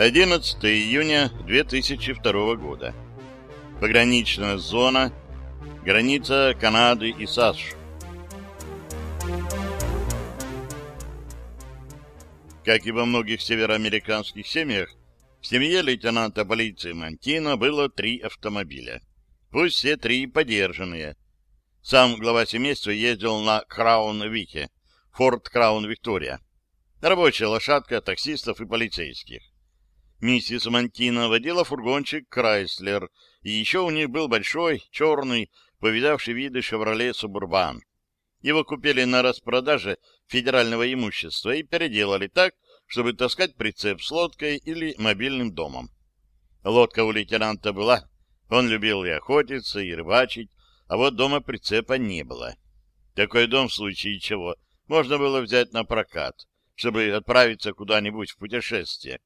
11 июня 2002 года. Пограничная зона, граница Канады и САСШ. Как и во многих североамериканских семьях, в семье лейтенанта полиции Мантино было три автомобиля. Пусть все три подержанные. Сам глава семейства ездил на Краун-Вике, Форд Краун Виктория. Рабочая лошадка таксистов и полицейских. Миссис Мантино водила фургончик Крайслер, и еще у них был большой, черный, повидавший виды «Шевроле Субурбан». Его купили на распродаже федерального имущества и переделали так, чтобы таскать прицеп с лодкой или мобильным домом. Лодка у лейтенанта была, он любил и охотиться, и рыбачить, а вот дома прицепа не было. Такой дом в случае чего можно было взять на прокат, чтобы отправиться куда-нибудь в путешествие.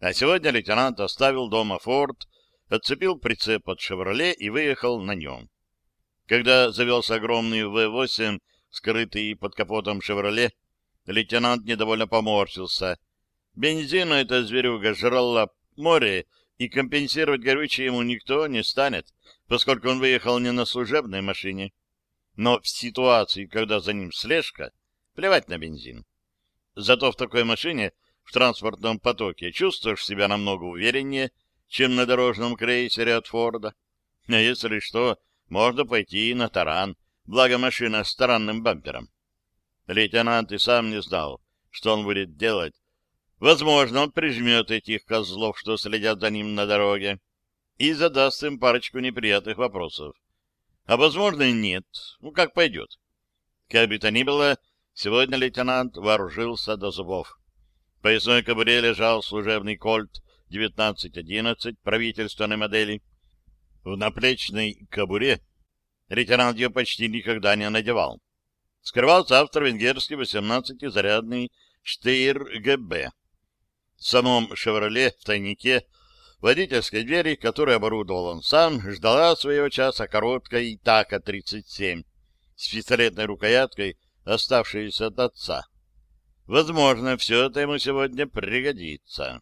А сегодня лейтенант оставил дома форт, отцепил прицеп от «Шевроле» и выехал на нем. Когда завелся огромный В-8, скрытый под капотом «Шевроле», Лейтенант недовольно поморщился. Бензина эта зверюга жрала море, и компенсировать горючее ему никто не станет, поскольку он выехал не на служебной машине. Но в ситуации, когда за ним слежка, плевать на бензин. Зато в такой машине, в транспортном потоке, чувствуешь себя намного увереннее, чем на дорожном крейсере от Форда. А если что, можно пойти на таран, благо машина с таранным бампером. Лейтенант и сам не знал, что он будет делать. Возможно, он прижмет этих козлов, что следят за ним на дороге, и задаст им парочку неприятных вопросов. А возможно нет. Ну, как пойдет. Как бы то ни было, сегодня лейтенант вооружился до зубов. Поясной кобуре лежал служебный кольт 1911 правительственной модели. В наплечной кобуре лейтенант ее почти никогда не надевал скрывался австро-венгерский 18-зарядный Штейр ГБ. В самом «Шевроле» в тайнике водительской двери, которую оборудовал он сам, ждала своего часа короткая Итака-37 с пистолетной рукояткой, оставшейся от отца. Возможно, все это ему сегодня пригодится.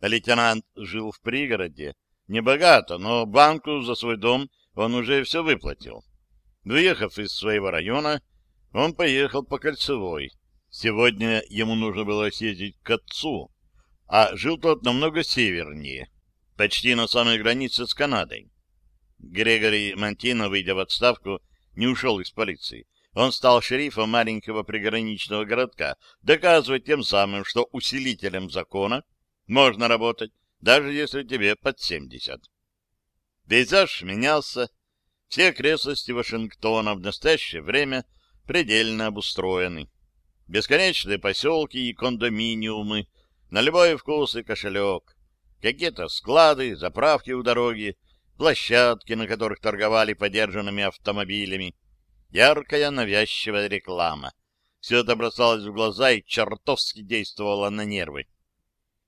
Лейтенант жил в пригороде, небогато, но банку за свой дом он уже все выплатил. Выехав из своего района, он поехал по Кольцевой. Сегодня ему нужно было съездить к отцу, а жил тот намного севернее, почти на самой границе с Канадой. Грегори Мантино, выйдя в отставку, не ушел из полиции. Он стал шерифом маленького приграничного городка, доказывая тем самым, что усилителем закона можно работать, даже если тебе под 70. Пейзаж менялся. Все окрестности Вашингтона в настоящее время — предельно обустроены. Бесконечные поселки и кондоминиумы, на любой вкус и кошелек. Какие-то склады, заправки у дороги, площадки, на которых торговали подержанными автомобилями. Яркая навязчивая реклама. Все это бросалось в глаза и чертовски действовало на нервы.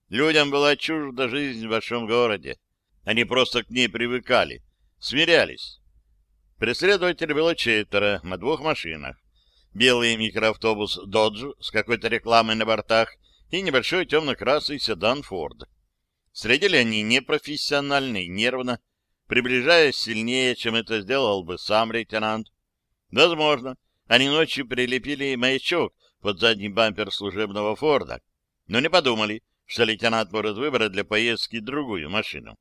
Людям была чужда жизнь в большом городе. Они просто к ней привыкали, смирялись. Преследователей было четверо на двух машинах белый микроавтобус «Додж» с какой-то рекламой на бортах и небольшой темно-красный седан «Форд». Следили они непрофессионально и нервно, приближаясь сильнее, чем это сделал бы сам лейтенант. Возможно, они ночью прилепили маячок под задний бампер служебного «Форда», но не подумали, что лейтенант может выбрать для поездки другую машину.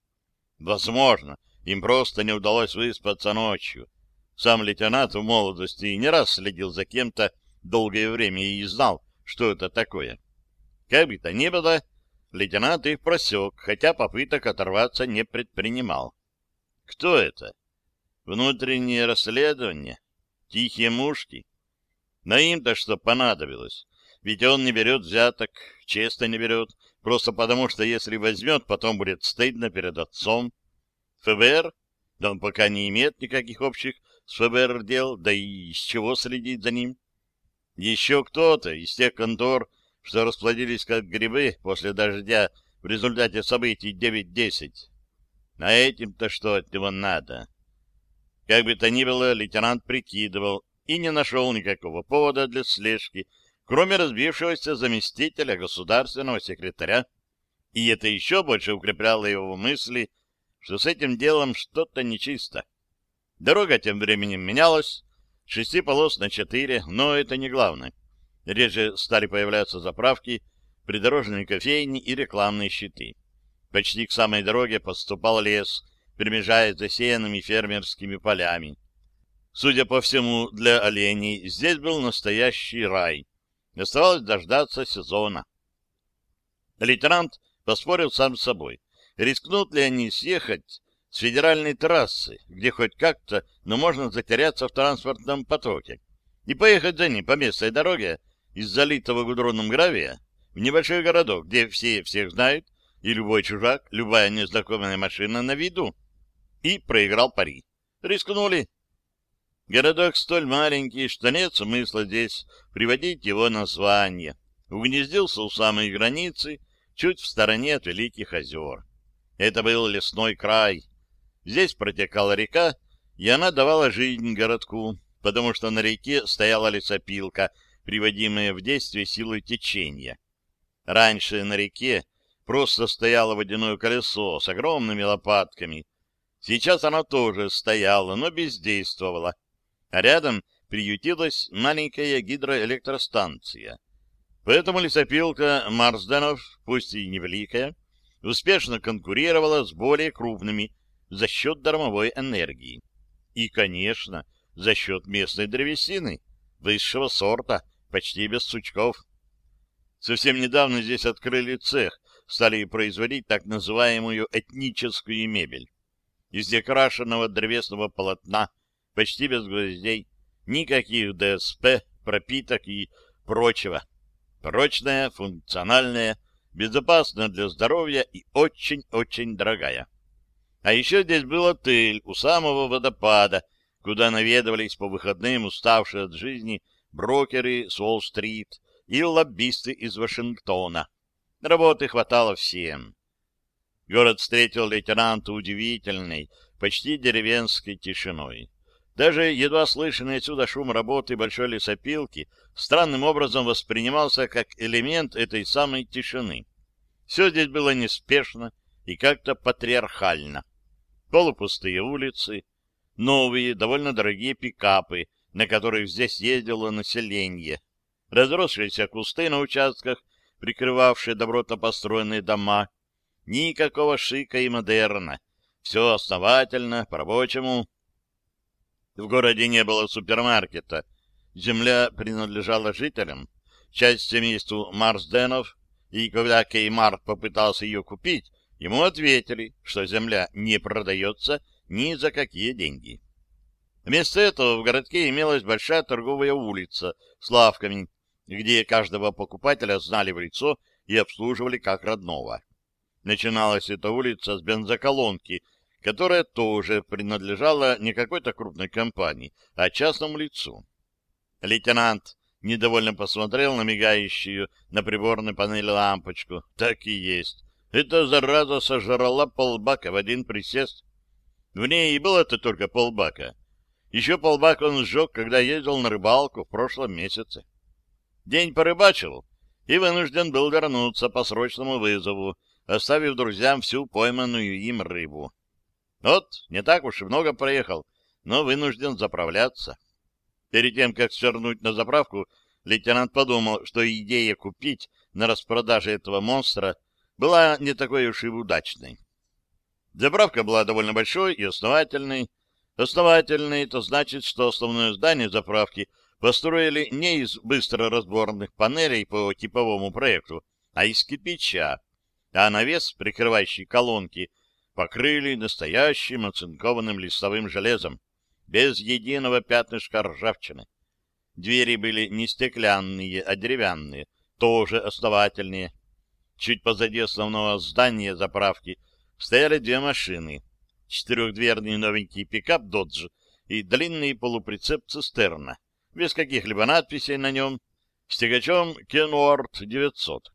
Возможно, им просто не удалось выспаться ночью, сам лейтенант в молодости не раз следил за кем-то долгое время и знал, что это такое. Как бы то ни было, лейтенант их просек, хотя попыток оторваться не предпринимал. Кто это? Внутреннее расследование? Тихие мушки? На им-то что понадобилось? Ведь он не берет взяток, честно не берет, просто потому что если возьмет, потом будет стыдно перед отцом. ФБР? Да он пока не имеет никаких общих с ФБР дел, да и с чего следить за ним? Еще кто-то из тех контор, что расплодились как грибы после дождя в результате событий 9-10. А этим-то что от него надо? Как бы то ни было, лейтенант прикидывал и не нашел никакого повода для слежки, кроме разбившегося заместителя государственного секретаря. И это еще больше укрепляло его мысли, что с этим делом что-то нечисто. Дорога тем временем менялась, шести полос на четыре, но это не главное. Реже стали появляться заправки, придорожные кофейни и рекламные щиты. Почти к самой дороге поступал лес, перемежаясь засеянными фермерскими полями. Судя по всему, для оленей здесь был настоящий рай. Оставалось дождаться сезона. Лейтенант поспорил сам с собой. Рискнут ли они съехать с федеральной трассы, где хоть как-то, но можно затеряться в транспортном потоке, и поехать за ним по местной дороге из залитого гудроном гравия в небольшой городок, где все всех знают, и любой чужак, любая незнакомая машина на виду. И проиграл пари. Рискнули. Городок столь маленький, что нет смысла здесь приводить его название. Угнездился у самой границы, чуть в стороне от Великих озер. Это был лесной край. Здесь протекала река, и она давала жизнь городку, потому что на реке стояла лесопилка, приводимая в действие силой течения. Раньше на реке просто стояло водяное колесо с огромными лопатками. Сейчас оно тоже стояло, но бездействовало. А рядом приютилась маленькая гидроэлектростанция. Поэтому лесопилка Марсденов, пусть и невеликая, успешно конкурировала с более крупными за счет дармовой энергии. И, конечно, за счет местной древесины, высшего сорта, почти без сучков. Совсем недавно здесь открыли цех, стали производить так называемую этническую мебель. Из декрашенного древесного полотна, почти без гвоздей, никаких ДСП, пропиток и прочего. Прочная, функциональная, безопасная для здоровья и очень-очень дорогая. А еще здесь был отель у самого водопада, куда наведывались по выходным уставшие от жизни брокеры с Уолл-стрит и лоббисты из Вашингтона. Работы хватало всем. Город встретил лейтенанта удивительной, почти деревенской тишиной. Даже едва слышный отсюда шум работы большой лесопилки странным образом воспринимался как элемент этой самой тишины. Все здесь было неспешно и как-то патриархально. Полупустые улицы, новые, довольно дорогие пикапы, на которых здесь ездило население, разросшиеся кусты на участках, прикрывавшие добротно построенные дома, никакого шика и модерна, все основательно, по-рабочему. В городе не было супермаркета, земля принадлежала жителям, часть семейству Марсденов, и когда Кеймарт попытался ее купить, ему ответили, что земля не продается ни за какие деньги. Вместо этого в городке имелась большая торговая улица с лавками, где каждого покупателя знали в лицо и обслуживали как родного. Начиналась эта улица с бензоколонки, которая тоже принадлежала не какой-то крупной компании, а частному лицу. Лейтенант недовольно посмотрел на мигающую на приборной панели лампочку. Так и есть. Эта зараза сожрала полбака в один присест. В ней и было-то только полбака. Еще полбак он сжег, когда ездил на рыбалку в прошлом месяце. День порыбачил и вынужден был вернуться по срочному вызову, оставив друзьям всю пойманную им рыбу. Вот, не так уж и много проехал, но вынужден заправляться. Перед тем, как свернуть на заправку, лейтенант подумал, что идея купить на распродаже этого монстра была не такой уж и удачной. Заправка была довольно большой и основательной. Основательной — это значит, что основное здание заправки построили не из быстро разборных панелей по типовому проекту, а из кирпича, а навес, прикрывающий колонки, покрыли настоящим оцинкованным листовым железом без единого пятнышка ржавчины. Двери были не стеклянные, а деревянные, тоже основательные. Чуть позади основного здания заправки стояли две машины. Четырехдверный новенький пикап «Додж» и длинный полуприцеп «Цистерна», без каких-либо надписей на нем, с тягачом «Кенуарт 900».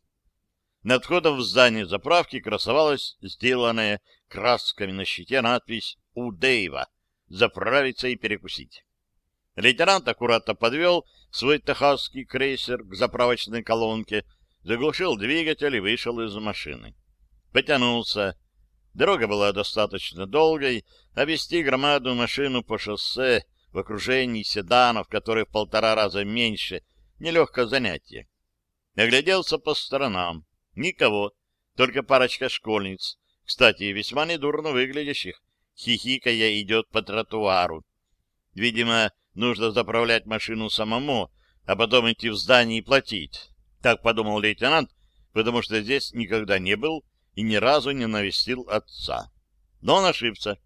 Над входом в здание заправки красовалась сделанная красками на щите надпись «У Дэйва» заправиться и перекусить. Лейтенант аккуратно подвел свой техасский крейсер к заправочной колонке, заглушил двигатель и вышел из машины. потянулся. Дорога была достаточно долгой, а вести громадную машину по шоссе в окружении седанов, которые в полтора раза меньше, нелегкое занятие. Огляделся по сторонам. Никого, только парочка школьниц, кстати, весьма недурно выглядящих, хихикая идет по тротуару. Видимо, нужно заправлять машину самому, а потом идти в здание и платить. Так подумал лейтенант, потому что здесь никогда не был и ни разу не навестил отца. Но он ошибся.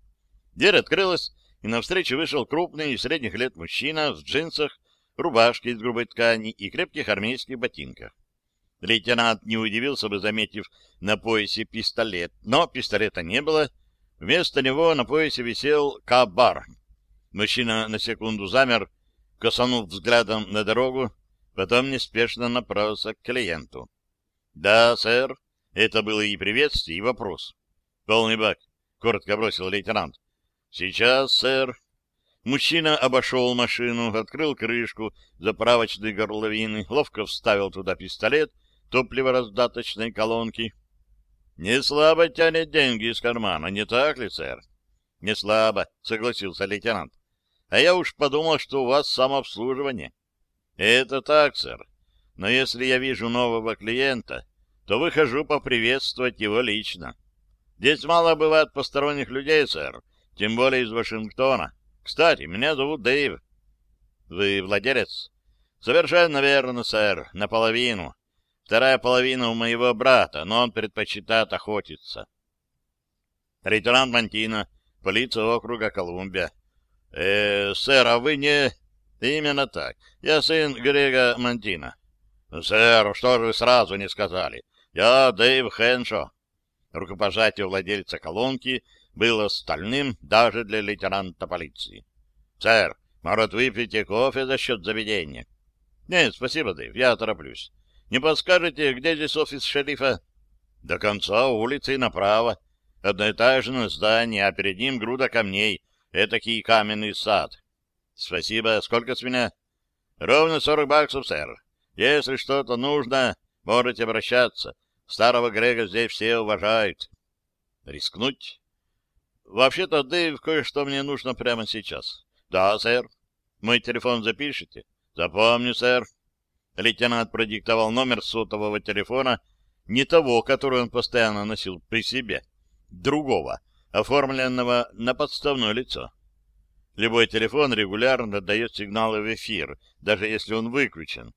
Дверь открылась, и навстречу вышел крупный средних лет мужчина в джинсах, рубашке из грубой ткани и крепких армейских ботинках. Лейтенант не удивился бы, заметив на поясе пистолет, но пистолета не было. Вместо него на поясе висел кабар. Мужчина на секунду замер, косанув взглядом на дорогу, потом неспешно направился к клиенту. — Да, сэр. Это было и приветствие, и вопрос. — Полный бак, — коротко бросил лейтенант. — Сейчас, сэр. Мужчина обошел машину, открыл крышку заправочной горловины, ловко вставил туда пистолет топливораздаточной колонки. — Не слабо тянет деньги из кармана, не так ли, сэр? — Не слабо, — согласился лейтенант. — А я уж подумал, что у вас самообслуживание. — Это так, сэр. Но если я вижу нового клиента, то выхожу поприветствовать его лично. Здесь мало бывает посторонних людей, сэр, тем более из Вашингтона. Кстати, меня зовут Дэйв. — Вы владелец? — Совершенно верно, сэр, наполовину. Вторая половина у моего брата, но он предпочитает охотиться. Лейтенант Мантина, полиция округа Колумбия. Э, сэр, а вы не... Именно так. Я сын Грега Мантина. Сэр, что же вы сразу не сказали? Я Дэйв Хеншо. Рукопожатие владельца колонки было стальным даже для лейтенанта полиции. Сэр, может, выпьете кофе за счет заведения? Нет, спасибо, Дэйв, я тороплюсь. Не подскажете, где здесь офис шерифа? До конца улицы направо. Одноэтажное здание, а перед ним груда камней. Этакий каменный сад. Спасибо. Сколько с меня? Ровно сорок баксов, сэр. Если что-то нужно, можете обращаться. Старого Грега здесь все уважают. Рискнуть? Вообще-то, Дэйв, кое-что мне нужно прямо сейчас. Да, сэр. Мой телефон запишите? Запомню, сэр. Лейтенант продиктовал номер сотового телефона, не того, который он постоянно носил при себе, другого, оформленного на подставное лицо. Любой телефон регулярно дает сигналы в эфир, даже если он выключен.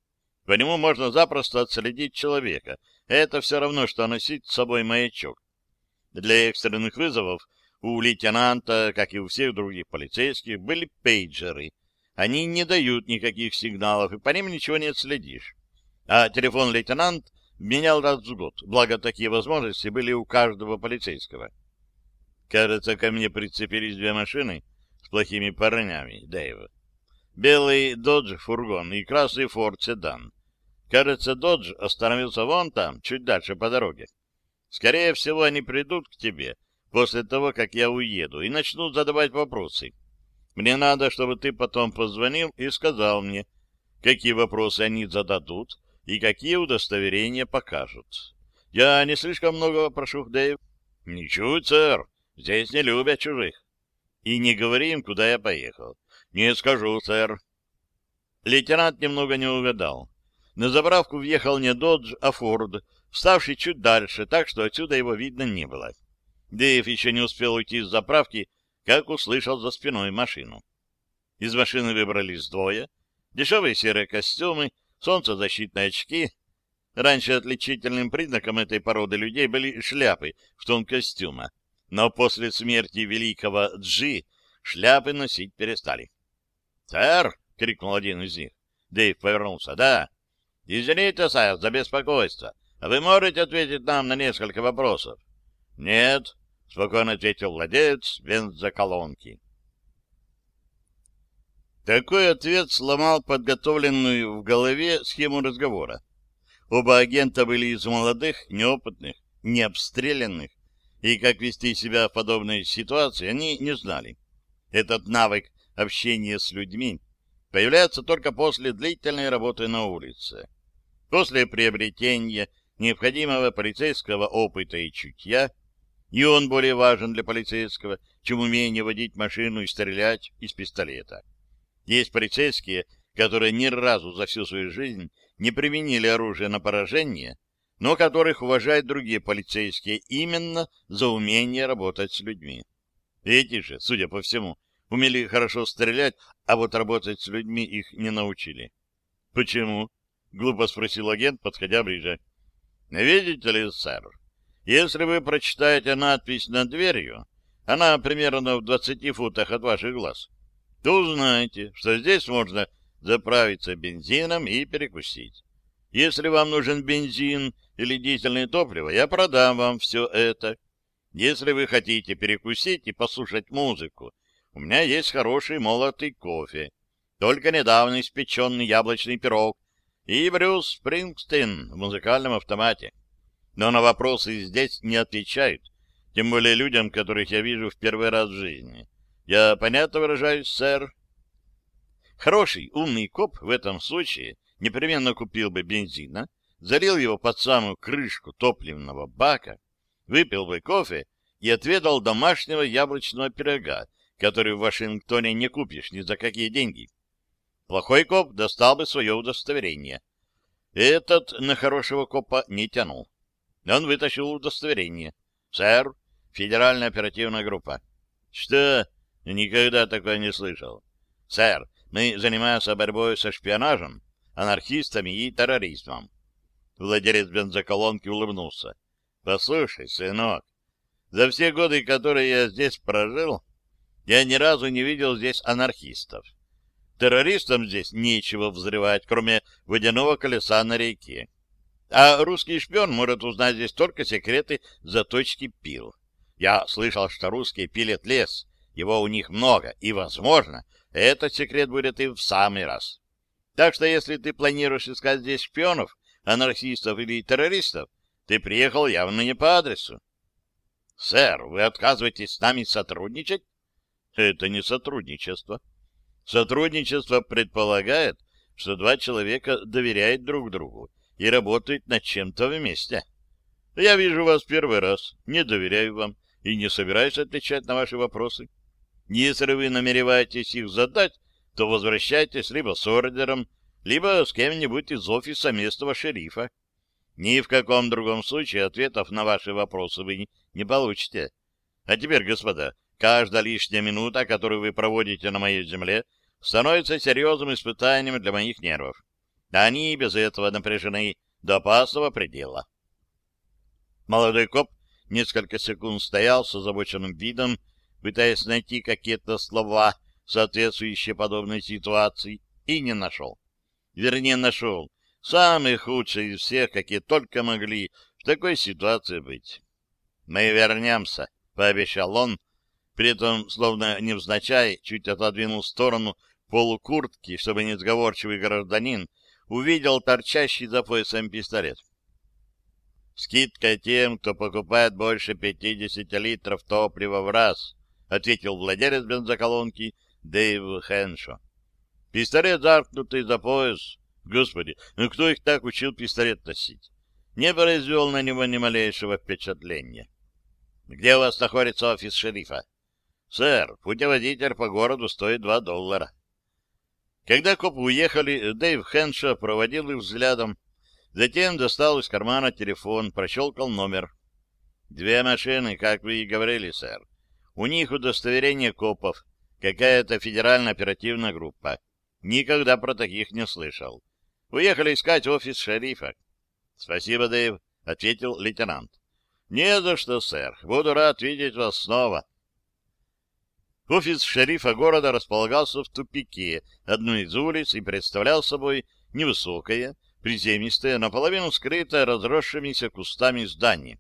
По нему можно запросто отследить человека. Это все равно, что носить с собой маячок. Для экстренных вызовов у лейтенанта, как и у всех других полицейских, были пейджеры — они не дают никаких сигналов, и по ним ничего не отследишь. А телефон лейтенант менял раз в год, благо такие возможности были у каждого полицейского. Кажется, ко мне прицепились две машины с плохими парнями, Дэйва. Белый Додж фургон и красный Форд седан. Кажется, Додж остановился вон там, чуть дальше по дороге. Скорее всего, они придут к тебе после того, как я уеду, и начнут задавать вопросы. Мне надо, чтобы ты потом позвонил и сказал мне, какие вопросы они зададут и какие удостоверения покажут. Я не слишком много прошу, Дэйв? Ничуть, сэр. Здесь не любят чужих. И не говори им, куда я поехал. Не скажу, сэр. Лейтенант немного не угадал. На заправку въехал не Додж, а Форд, вставший чуть дальше, так что отсюда его видно не было. Дэйв еще не успел уйти с заправки, как услышал за спиной машину. Из машины выбрались двое, дешевые серые костюмы, солнцезащитные очки. Раньше отличительным признаком этой породы людей были шляпы в тон костюма, но после смерти великого Джи шляпы носить перестали. «Сэр!» — крикнул один из них. Дэйв повернулся. «Да. Извините, сэр, за беспокойство. Вы можете ответить нам на несколько вопросов?» «Нет», — спокойно ответил владелец бензоколонки. Такой ответ сломал подготовленную в голове схему разговора. Оба агента были из молодых, неопытных, необстрелянных, и как вести себя в подобной ситуации они не знали. Этот навык общения с людьми появляется только после длительной работы на улице. После приобретения необходимого полицейского опыта и чутья, и он более важен для полицейского, чем умение водить машину и стрелять из пистолета. Есть полицейские, которые ни разу за всю свою жизнь не применили оружие на поражение, но которых уважают другие полицейские именно за умение работать с людьми. Эти же, судя по всему, умели хорошо стрелять, а вот работать с людьми их не научили. — Почему? — глупо спросил агент, подходя ближе. — Видите ли, сэр, если вы прочитаете надпись над дверью, она примерно в двадцати футах от ваших глаз, то узнаете, что здесь можно заправиться бензином и перекусить. Если вам нужен бензин или дизельное топливо, я продам вам все это. Если вы хотите перекусить и послушать музыку, у меня есть хороший молотый кофе, только недавно испеченный яблочный пирог и Брюс Спрингстин в музыкальном автомате. Но на вопросы здесь не отвечают, тем более людям, которых я вижу в первый раз в жизни. Я понятно выражаюсь, сэр? Хороший, умный коп в этом случае непременно купил бы бензина, залил его под самую крышку топливного бака, выпил бы кофе и отведал домашнего яблочного пирога, который в Вашингтоне не купишь ни за какие деньги. Плохой коп достал бы свое удостоверение. Этот на хорошего копа не тянул. Он вытащил удостоверение. «Сэр, федеральная оперативная группа». «Что? Никогда такое не слышал». «Сэр, мы занимаемся борьбой со шпионажем, анархистами и терроризмом». Владелец бензоколонки улыбнулся. «Послушай, сынок, за все годы, которые я здесь прожил, я ни разу не видел здесь анархистов. Террористам здесь нечего взрывать, кроме водяного колеса на реке. А русский шпион может узнать здесь только секреты заточки пил. Я слышал, что русские пилят лес, его у них много, и, возможно, этот секрет будет и в самый раз. Так что, если ты планируешь искать здесь шпионов, анархистов или террористов, ты приехал явно не по адресу. — Сэр, вы отказываетесь с нами сотрудничать? — Это не сотрудничество. Сотрудничество предполагает, что два человека доверяют друг другу и работают над чем-то вместе. Я вижу вас первый раз, не доверяю вам и не собираюсь отвечать на ваши вопросы. Если вы намереваетесь их задать, то возвращайтесь либо с ордером, либо с кем-нибудь из офиса местного шерифа. Ни в каком другом случае ответов на ваши вопросы вы не получите. А теперь, господа, каждая лишняя минута, которую вы проводите на моей земле, становится серьезным испытанием для моих нервов. Они без этого напряжены до опасного предела. Молодой коп несколько секунд стоял с озабоченным видом, пытаясь найти какие-то слова, соответствующие подобной ситуации, и не нашел. Вернее, нашел самые худшие из всех, какие только могли в такой ситуации быть. «Мы вернемся», — пообещал он, при этом, словно невзначай, чуть отодвинул сторону полукуртки, чтобы несговорчивый гражданин увидел торчащий за поясом пистолет. «Скидка тем, кто покупает больше 50 литров топлива в раз», — ответил владелец бензоколонки Дэйв Хэншо. «Пистолет заткнутый за пояс. Господи, ну кто их так учил пистолет носить?» Не произвел на него ни малейшего впечатления. «Где у вас находится офис шерифа?» «Сэр, путеводитель по городу стоит два доллара». Когда копы уехали, Дэйв Хэнша проводил их взглядом, затем достал из кармана телефон, прощелкал номер. «Две машины, как вы и говорили, сэр. У них удостоверение копов, какая-то федеральная оперативная группа. Никогда про таких не слышал. Уехали искать офис шерифа». «Спасибо, Дэйв», — ответил лейтенант. «Не за что, сэр. Буду рад видеть вас снова». Офис шерифа города располагался в тупике одной из улиц и представлял собой невысокое, приземистое, наполовину скрытое разросшимися кустами здание.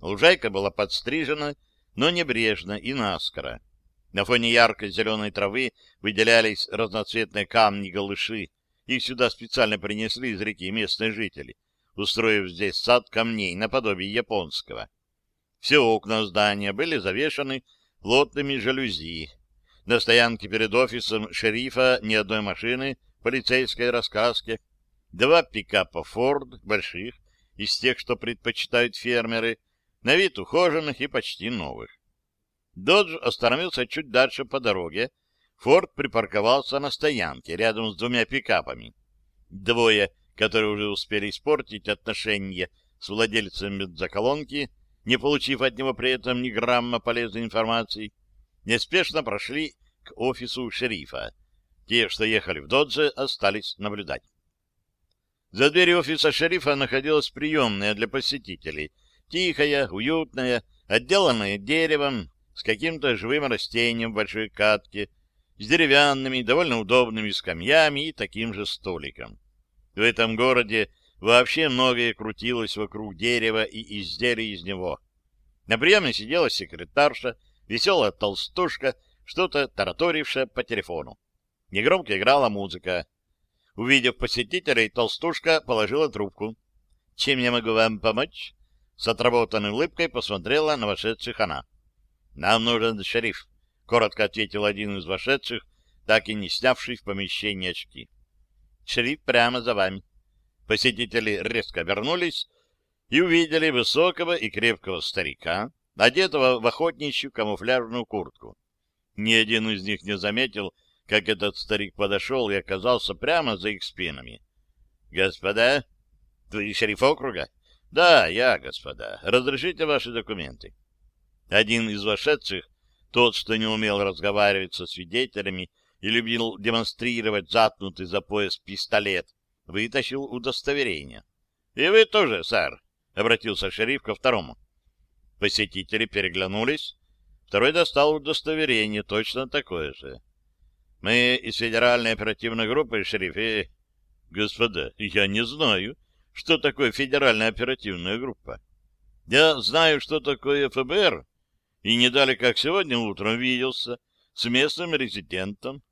Лужайка была подстрижена, но небрежно и наскоро. На фоне яркой зеленой травы выделялись разноцветные камни-галыши. Их сюда специально принесли из реки местные жители, устроив здесь сад камней наподобие японского. Все окна здания были завешаны плотными жалюзи. На стоянке перед офисом шерифа ни одной машины полицейской рассказки, два пикапа «Форд» больших из тех, что предпочитают фермеры, на вид ухоженных и почти новых. Додж остановился чуть дальше по дороге. Форд припарковался на стоянке рядом с двумя пикапами. Двое, которые уже успели испортить отношения с владельцем бензоколонки, не получив от него при этом ни грамма полезной информации, неспешно прошли к офису шерифа. Те, что ехали в Додже, остались наблюдать. За дверью офиса шерифа находилась приемная для посетителей. Тихая, уютная, отделанная деревом, с каким-то живым растением в большой катке, с деревянными, довольно удобными скамьями и таким же столиком. В этом городе вообще многое крутилось вокруг дерева и изделий из него. На приеме сидела секретарша, веселая толстушка, что-то тараторившая по телефону. Негромко играла музыка. Увидев посетителей, толстушка положила трубку. — Чем я могу вам помочь? С отработанной улыбкой посмотрела на вошедших она. — Нам нужен шериф, — коротко ответил один из вошедших, так и не снявший в помещении очки. — Шериф прямо за вами. Посетители резко вернулись и увидели высокого и крепкого старика, одетого в охотничью камуфляжную куртку. Ни один из них не заметил, как этот старик подошел и оказался прямо за их спинами. — Господа, вы шериф округа? — Да, я, господа. Разрешите ваши документы. Один из вошедших, тот, что не умел разговаривать со свидетелями и любил демонстрировать заткнутый за пояс пистолет, вытащил удостоверение. — И вы тоже, сэр, — обратился шериф ко второму. Посетители переглянулись. Второй достал удостоверение, точно такое же. Мы из федеральной оперативной группы, шериф, и... Господа, я не знаю, что такое федеральная оперативная группа. Я знаю, что такое ФБР, и не дали, как сегодня утром виделся с местным резидентом.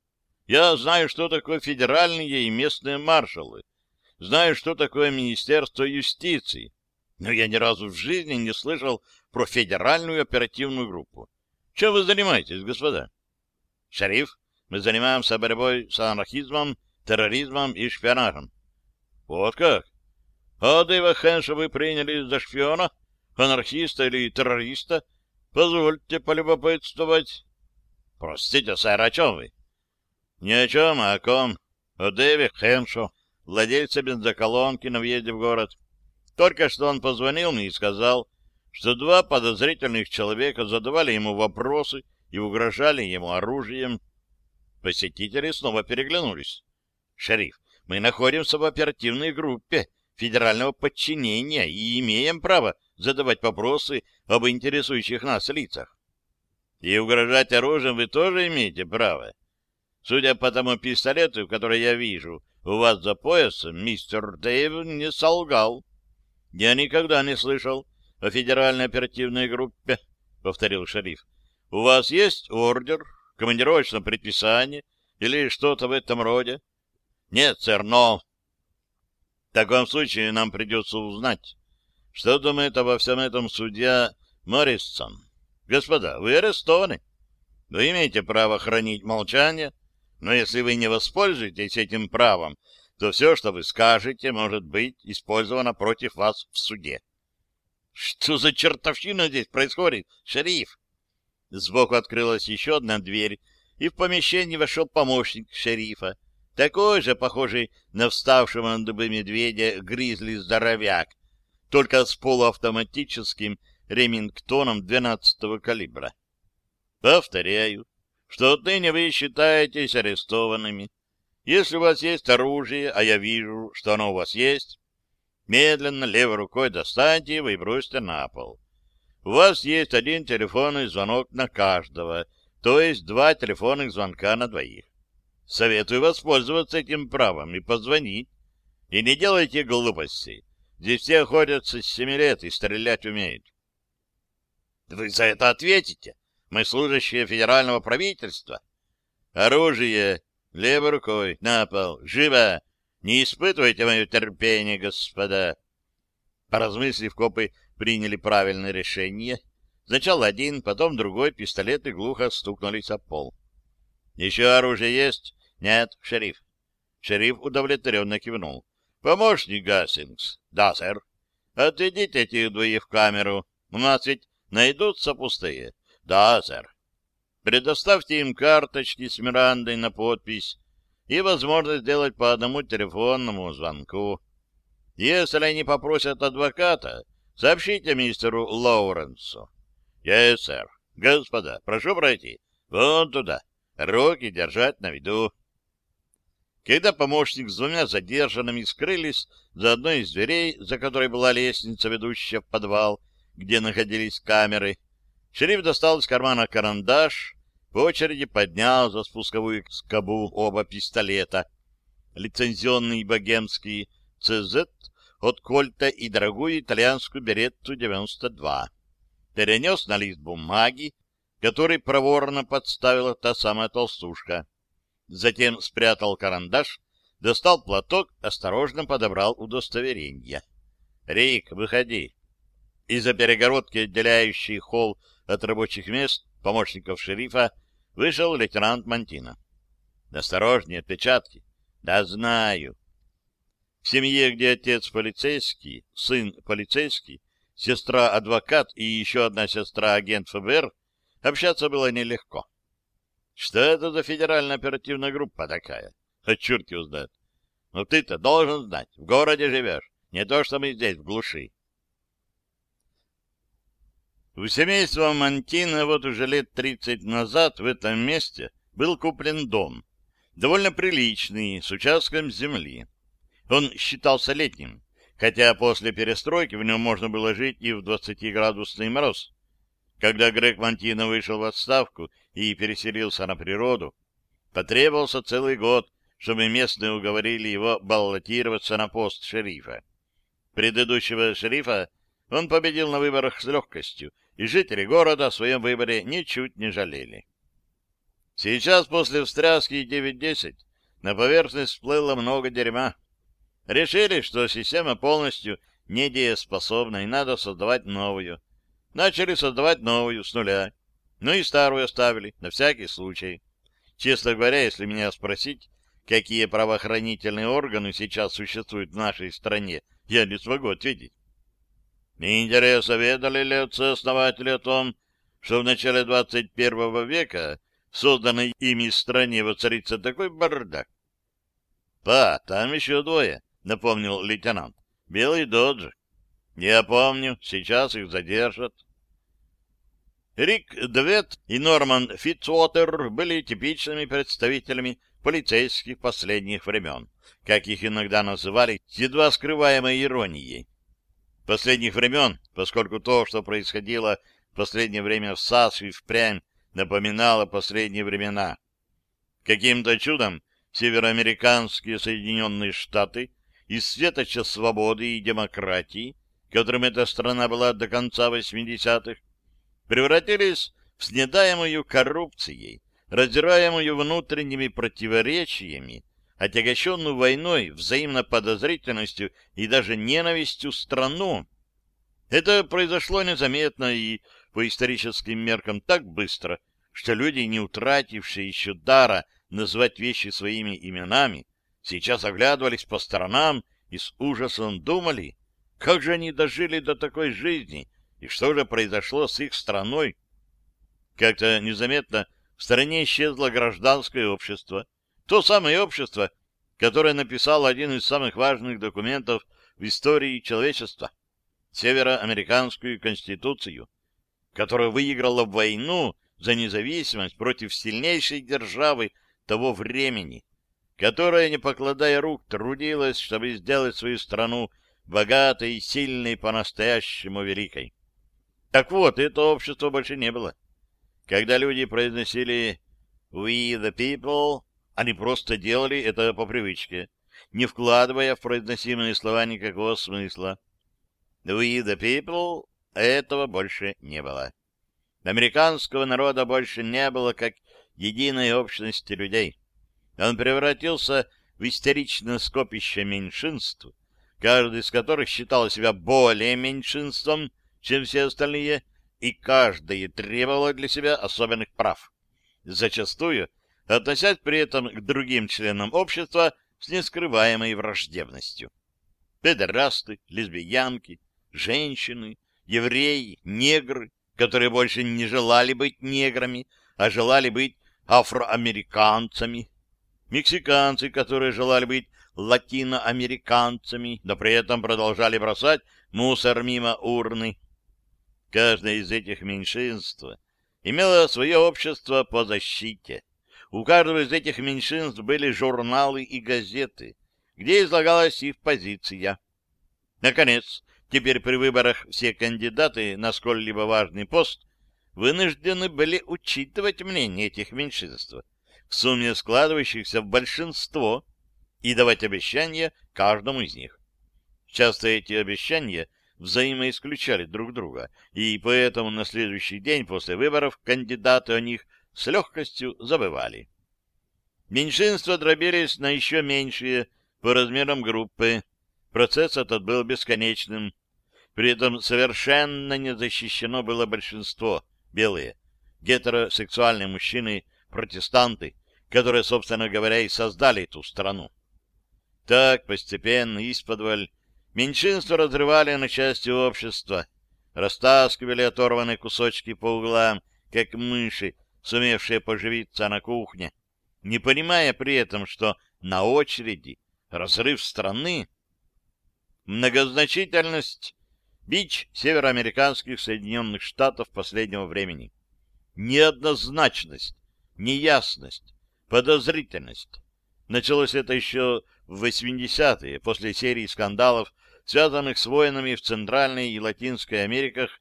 Я знаю, что такое федеральные и местные маршалы. Знаю, что такое Министерство юстиции. Но я ни разу в жизни не слышал про федеральную оперативную группу. Чем вы занимаетесь, господа? Шериф, мы занимаемся борьбой с анархизмом, терроризмом и шпионажем. Вот как? А Дэйва Хэнша вы приняли за шпиона, анархиста или террориста? Позвольте полюбопытствовать. Простите, сэр, о чем вы? Ни о чем, а о ком. О Дэве Хэншо, владельце бензоколонки на въезде в город. Только что он позвонил мне и сказал, что два подозрительных человека задавали ему вопросы и угрожали ему оружием. Посетители снова переглянулись. «Шериф, мы находимся в оперативной группе федерального подчинения и имеем право задавать вопросы об интересующих нас лицах. И угрожать оружием вы тоже имеете право. Судя по тому пистолету, который я вижу у вас за поясом, мистер Дэйв не солгал. Я никогда не слышал о федеральной оперативной группе, — повторил шериф. — У вас есть ордер командировочное предписание или что-то в этом роде? Нет, сэр, но... В таком случае нам придется узнать, что думает обо всем этом судья Моррисон. Господа, вы арестованы. Вы имеете право хранить молчание, но если вы не воспользуетесь этим правом, то все, что вы скажете, может быть использовано против вас в суде. Что за чертовщина здесь происходит, шериф? Сбоку открылась еще одна дверь, и в помещение вошел помощник шерифа, такой же, похожий на вставшего на дубы медведя гризли-здоровяк, только с полуавтоматическим ремингтоном 12-го калибра. Повторяю, что отныне вы считаетесь арестованными. Если у вас есть оружие, а я вижу, что оно у вас есть, медленно левой рукой достаньте его и бросьте на пол. У вас есть один телефонный звонок на каждого, то есть два телефонных звонка на двоих. Советую воспользоваться этим правом и позвонить. И не делайте глупостей. Здесь все охотятся с семи лет и стрелять умеют. Вы за это ответите. Мы служащие федерального правительства. Оружие левой рукой на пол. Живо! Не испытывайте мое терпение, господа. Поразмыслив, копы приняли правильное решение. Сначала один, потом другой пистолеты глухо стукнулись о пол. — Еще оружие есть? — Нет, шериф. Шериф удовлетворенно кивнул. — Помощник Гассингс? — Да, сэр. — Отведите этих двоих в камеру. У нас ведь найдутся пустые. Да, сэр. Предоставьте им карточки с Мирандой на подпись и возможность сделать по одному телефонному звонку. Если они попросят адвоката, сообщите мистеру Лоуренсу. Yes, сэр. Господа, прошу пройти. Вон туда. Руки держать на виду. Когда помощник с двумя задержанными скрылись за одной из дверей, за которой была лестница, ведущая в подвал, где находились камеры, шериф достал из кармана карандаш, по очереди поднял за спусковую скобу оба пистолета, лицензионный богемский ЦЗ от Кольта и дорогую итальянскую Беретту 92. Перенес на лист бумаги, который проворно подставила та самая толстушка. Затем спрятал карандаш, достал платок, осторожно подобрал удостоверение. — Рик, выходи. Из-за перегородки, отделяющей холл от рабочих мест помощников шерифа, вышел лейтенант Мантина. — Осторожнее, отпечатки. — Да знаю. В семье, где отец полицейский, сын полицейский, сестра адвокат и еще одна сестра агент ФБР, общаться было нелегко. Что это за федеральная оперативная группа такая? А черт его знает. Но ты-то должен знать, в городе живешь, не то, что мы здесь, в глуши. У семейства Мантина вот уже лет тридцать назад в этом месте был куплен дом, довольно приличный, с участком земли. Он считался летним, хотя после перестройки в нем можно было жить и в 20-градусный мороз. Когда Грег Мантино вышел в отставку и переселился на природу, потребовался целый год, чтобы местные уговорили его баллотироваться на пост шерифа. Предыдущего шерифа он победил на выборах с легкостью, и жители города о своем выборе ничуть не жалели. Сейчас, после встряски 9-10, на поверхность всплыло много дерьма. Решили, что система полностью недееспособна, и надо создавать новую начали создавать новую с нуля. Ну и старую оставили, на всякий случай. Честно говоря, если меня спросить, какие правоохранительные органы сейчас существуют в нашей стране, я не смогу ответить. Интересно, ведали ли отцы-основатели о том, что в начале 21 века в созданной ими стране воцарится такой бардак? — Па, там еще двое, — напомнил лейтенант. — Белый доджи. Я помню, сейчас их задержат. Рик Двет и Норман Фитцуотер были типичными представителями полицейских последних времен, как их иногда называли, с едва скрываемой иронией. Последних времен, поскольку то, что происходило в последнее время в САС и впрямь, напоминало последние времена. Каким-то чудом североамериканские Соединенные Штаты из светоча свободы и демократии которым эта страна была до конца 80-х, превратились в снедаемую коррупцией, раздираемую внутренними противоречиями, отягощенную войной, взаимно подозрительностью и даже ненавистью страну. Это произошло незаметно и по историческим меркам так быстро, что люди, не утратившие еще дара назвать вещи своими именами, сейчас оглядывались по сторонам и с ужасом думали, как же они дожили до такой жизни? И что же произошло с их страной? Как-то незаметно в стране исчезло гражданское общество. То самое общество, которое написало один из самых важных документов в истории человечества — Североамериканскую конституцию, которая выиграла войну за независимость против сильнейшей державы того времени, которая, не покладая рук, трудилась, чтобы сделать свою страну богатой, сильной, по-настоящему великой. Так вот, этого общества больше не было. Когда люди произносили «We the people», они просто делали это по привычке, не вкладывая в произносимые слова никакого смысла. «We the people» — этого больше не было. Американского народа больше не было как единой общности людей. Он превратился в истеричное скопище меньшинств, каждый из которых считал себя более меньшинством, чем все остальные, и каждое требовало для себя особенных прав, зачастую относясь при этом к другим членам общества с нескрываемой враждебностью. Педерасты, лесбиянки, женщины, евреи, негры, которые больше не желали быть неграми, а желали быть афроамериканцами, мексиканцы, которые желали быть латиноамериканцами, но при этом продолжали бросать мусор мимо урны. Каждое из этих меньшинств имело свое общество по защите. У каждого из этих меньшинств были журналы и газеты, где излагалась их позиция. Наконец, теперь при выборах все кандидаты на сколь-либо важный пост вынуждены были учитывать мнение этих меньшинств, в сумме складывающихся в большинство, и давать обещания каждому из них. Часто эти обещания взаимоисключали друг друга, и поэтому на следующий день после выборов кандидаты о них с легкостью забывали. Меньшинства дробились на еще меньшие по размерам группы. Процесс этот был бесконечным. При этом совершенно не защищено было большинство, белые, гетеросексуальные мужчины, протестанты, которые, собственно говоря, и создали эту страну. Так, постепенно, исподволь, меньшинство разрывали на части общества, растаскивали оторванные кусочки по углам, как мыши, сумевшие поживиться на кухне, не понимая при этом, что на очереди разрыв страны. Многозначительность — бич североамериканских Соединенных Штатов последнего времени. Неоднозначность, неясность, подозрительность. Началось это еще в 80-е, после серии скандалов, связанных с войнами в Центральной и Латинской Америках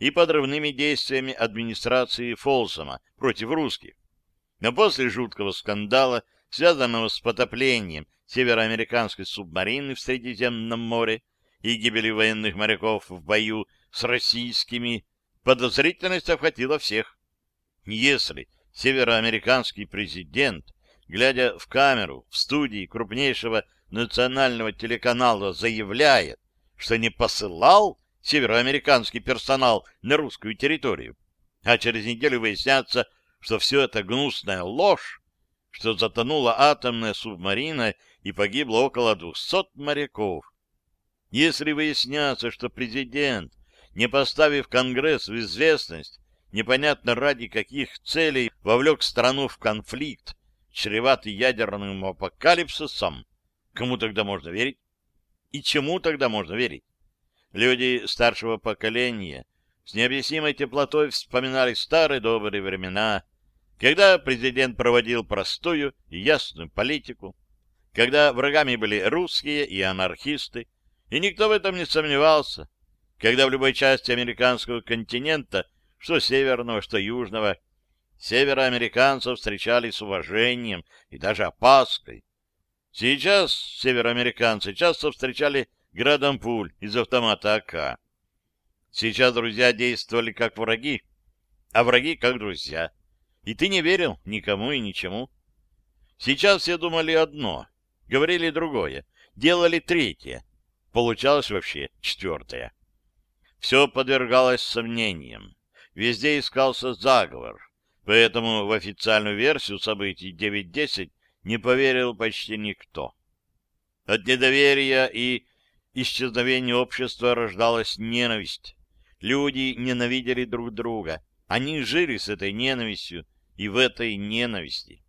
и подрывными действиями администрации Фолсома против русских. Но после жуткого скандала, связанного с потоплением североамериканской субмарины в Средиземном море и гибели военных моряков в бою с российскими, подозрительность охватила всех. Если североамериканский президент, глядя в камеру в студии крупнейшего национального телеканала, заявляет, что не посылал североамериканский персонал на русскую территорию, а через неделю выясняется, что все это гнусная ложь, что затонула атомная субмарина и погибло около двухсот моряков. Если выясняется, что президент, не поставив Конгресс в известность, непонятно ради каких целей вовлек страну в конфликт, чреватый ядерным апокалипсисом, кому тогда можно верить? И чему тогда можно верить? Люди старшего поколения с необъяснимой теплотой вспоминали старые добрые времена, когда президент проводил простую и ясную политику, когда врагами были русские и анархисты, и никто в этом не сомневался, когда в любой части американского континента, что северного, что южного, североамериканцев встречали с уважением и даже опаской. Сейчас североамериканцы часто встречали градом пуль из автомата АК. Сейчас друзья действовали как враги, а враги как друзья. И ты не верил никому и ничему. Сейчас все думали одно, говорили другое, делали третье. Получалось вообще четвертое. Все подвергалось сомнениям. Везде искался заговор. Поэтому в официальную версию событий 9.10 не поверил почти никто. От недоверия и исчезновения общества рождалась ненависть. Люди ненавидели друг друга. Они жили с этой ненавистью и в этой ненависти.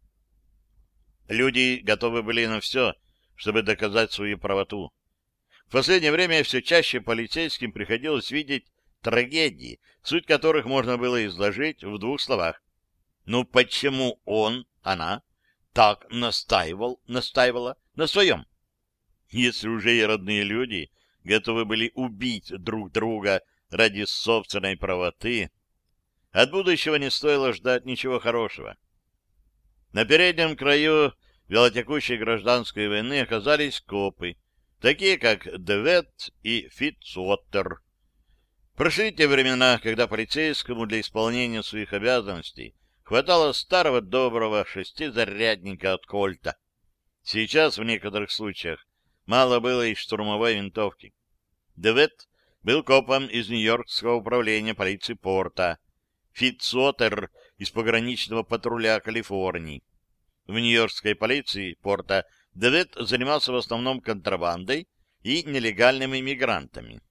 Люди готовы были на все, чтобы доказать свою правоту. В последнее время все чаще полицейским приходилось видеть трагедии, суть которых можно было изложить в двух словах. Ну почему он, она, так настаивал, настаивала на своем? Если уже и родные люди готовы были убить друг друга ради собственной правоты, от будущего не стоило ждать ничего хорошего. На переднем краю велотекущей гражданской войны оказались копы, такие как Девет и Фитцуоттер. Прошли те времена, когда полицейскому для исполнения своих обязанностей хватало старого доброго шестизарядника от кольта. Сейчас в некоторых случаях мало было и штурмовой винтовки. Девет был копом из Нью-Йоркского управления полиции порта, Фитцотер из пограничного патруля Калифорнии. В Нью-Йоркской полиции порта Девет занимался в основном контрабандой и нелегальными мигрантами.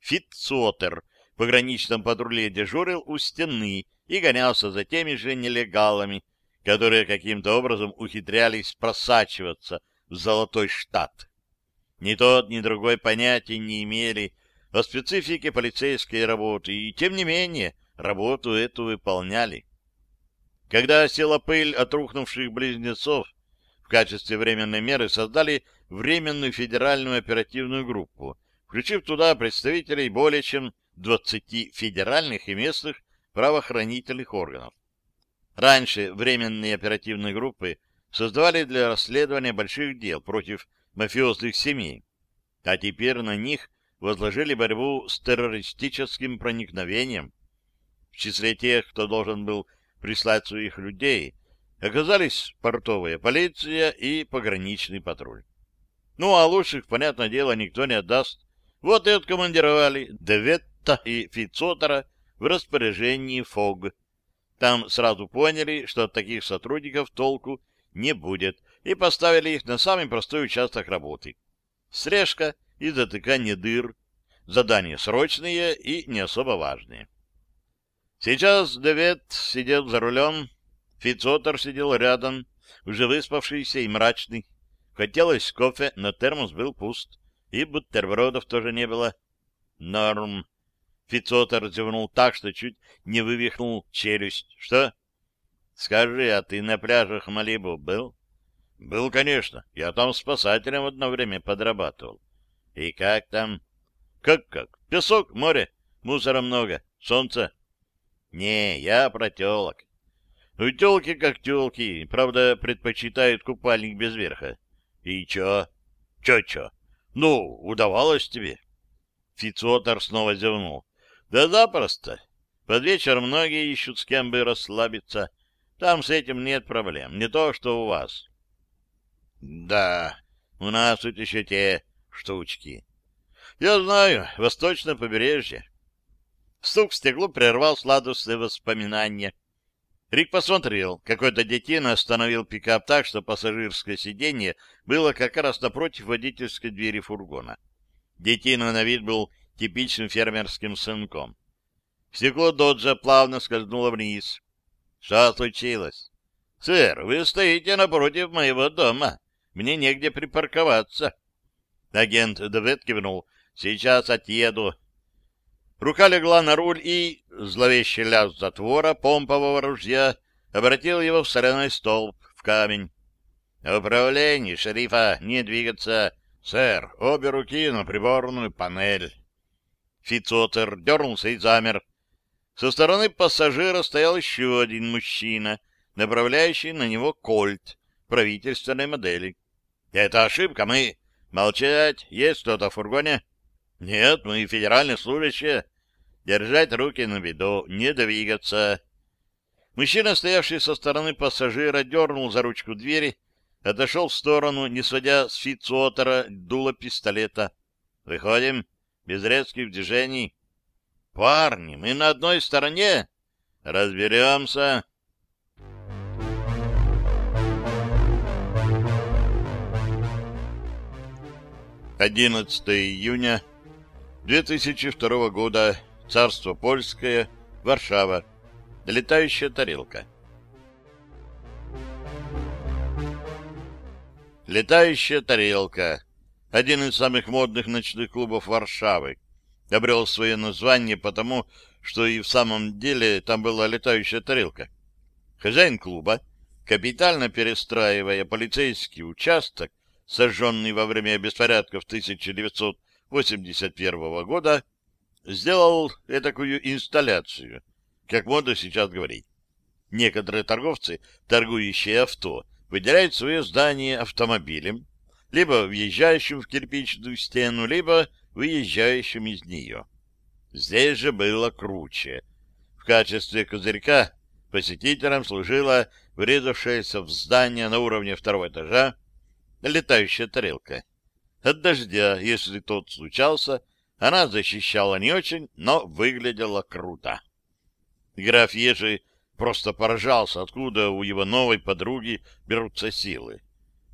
Фитцуотер в пограничном патруле дежурил у стены и гонялся за теми же нелегалами, которые каким-то образом ухитрялись просачиваться в золотой штат. Ни тот, ни другой понятия не имели о специфике полицейской работы, и, тем не менее, работу эту выполняли. Когда села пыль от рухнувших близнецов, в качестве временной меры создали Временную федеральную оперативную группу, включив туда представителей более чем 20 федеральных и местных правоохранительных органов. Раньше временные оперативные группы создавали для расследования больших дел против мафиозных семей, а теперь на них возложили борьбу с террористическим проникновением. В числе тех, кто должен был прислать своих людей, оказались портовая полиция и пограничный патруль. Ну, а лучших, понятное дело, никто не отдаст. Вот и откомандировали Деветта и Фицотера в распоряжении ФОГ. Там сразу поняли, что от таких сотрудников толку не будет, и поставили их на самый простой участок работы. Срежка и затыкание дыр. Задания срочные и не особо важные. Сейчас Девет сидел за рулем, Фицотер сидел рядом, уже выспавшийся и мрачный. Хотелось кофе, но термос был пуст, и бутербродов тоже не было. Норм. Фицотер зевнул так, что чуть не вывихнул челюсть. Что? Скажи, а ты на пляжах Малибу был? Был, конечно. Я там спасателем одно время подрабатывал. И как там? Как-как? Песок, море, мусора много, солнце. Не, я про телок. У телки как телки, правда, предпочитают купальник без верха. И чё? Чё-чё? Ну, удавалось тебе? Фицуотер снова зевнул. Да запросто. Под вечер многие ищут с кем бы расслабиться. Там с этим нет проблем. Не то, что у вас. Да, у нас тут еще те штучки. Я знаю, восточное побережье. Стук в стекло прервал сладостные воспоминания. Рик посмотрел. Какой-то детина остановил пикап так, что пассажирское сиденье было как раз напротив водительской двери фургона. Детина на вид был типичным фермерским сынком. Стекло доджа плавно скользнуло вниз. Что случилось? — Сэр, вы стоите напротив моего дома. Мне негде припарковаться. Агент Девет кивнул. — Сейчас отъеду. Рука легла на руль и, зловещий лязг затвора помпового ружья, обратил его в соляной столб, в камень. «Управление шерифа, не двигаться! Сэр, обе руки на приборную панель!» Фицотер дернулся и замер. Со стороны пассажира стоял еще один мужчина, направляющий на него кольт правительственной модели. «Это ошибка, мы...» «Молчать! Есть кто-то в фургоне?» «Нет, мы федеральные служащие. Держать руки на виду, не двигаться». Мужчина, стоявший со стороны пассажира, дернул за ручку двери, отошел в сторону, не сводя с Фитцуотера дуло пистолета. «Выходим, без резких движений». «Парни, мы на одной стороне. Разберемся». 11 июня 2002 года. Царство Польское. Варшава. Летающая тарелка. Летающая тарелка. Один из самых модных ночных клубов Варшавы. Обрел свое название потому, что и в самом деле там была летающая тарелка. Хозяин клуба, капитально перестраивая полицейский участок, сожженный во время беспорядков 1981 года, сделал такую инсталляцию, как модно сейчас говорить. Некоторые торговцы, торгующие авто, выделяют свое здание автомобилем, либо въезжающим в кирпичную стену, либо выезжающим из нее. Здесь же было круче. В качестве козырька посетителям служила врезавшаяся в здание на уровне второго этажа летающая тарелка. От дождя, если тот случался, она защищала не очень, но выглядела круто. Граф Ежи просто поражался, откуда у его новой подруги берутся силы.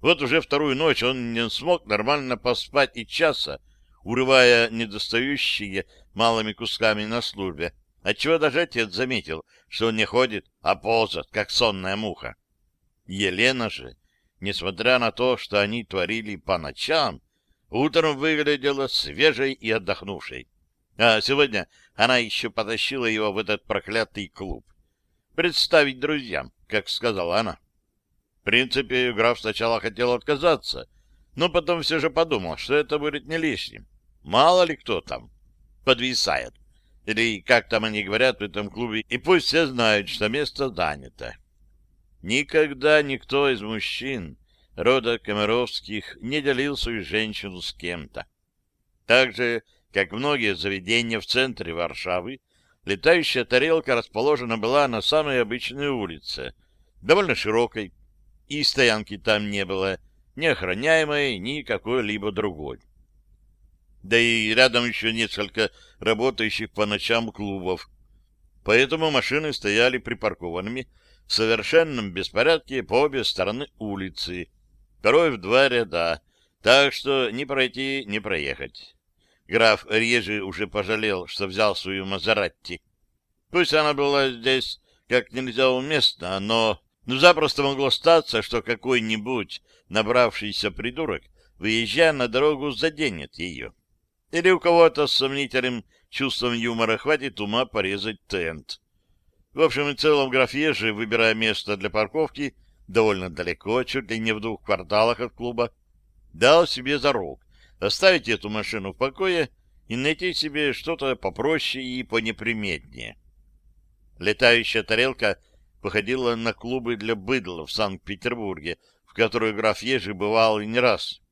Вот уже вторую ночь он не смог нормально поспать и часа. урывая недостающие малыми кусками на службе, отчего даже отец заметил, что он не ходит, а ползает, как сонная муха. Елена же, несмотря на то, что они творили по ночам, утром выглядела свежей и отдохнувшей. А сегодня она еще потащила его в этот проклятый клуб. Представить друзьям, как сказала она. В принципе, граф сначала хотел отказаться, но потом все же подумал, что это будет не лишним. Мало ли кто там подвисает. Или как там они говорят в этом клубе, и пусть все знают, что место занято. Никогда никто из мужчин рода Комаровских не делил свою женщину с кем-то. Так же, как многие заведения в центре Варшавы, летающая тарелка расположена была на самой обычной улице, довольно широкой, и стоянки там не было, ни охраняемой, ни какой-либо другой. Да и рядом еще несколько работающих по ночам клубов. Поэтому машины стояли припаркованными в совершенном беспорядке по обе стороны улицы, порой в два ряда, так что ни пройти, ни проехать. Граф Режи уже пожалел, что взял свою Мазератти. Пусть она была здесь как нельзя уместна, но ну, запросто могло статься, что какой-нибудь набравшийся придурок, выезжая на дорогу, заденет ее. Или у кого-то с сомнительным чувством юмора хватит ума порезать тент. В общем и целом граф Ежи, выбирая место для парковки довольно далеко, чуть ли не в двух кварталах от клуба, дал себе зарок оставить эту машину в покое и найти себе что-то попроще и понеприметнее. Летающая тарелка походила на клубы для быдла в Санкт-Петербурге, в которые граф Ежи бывал и не раз.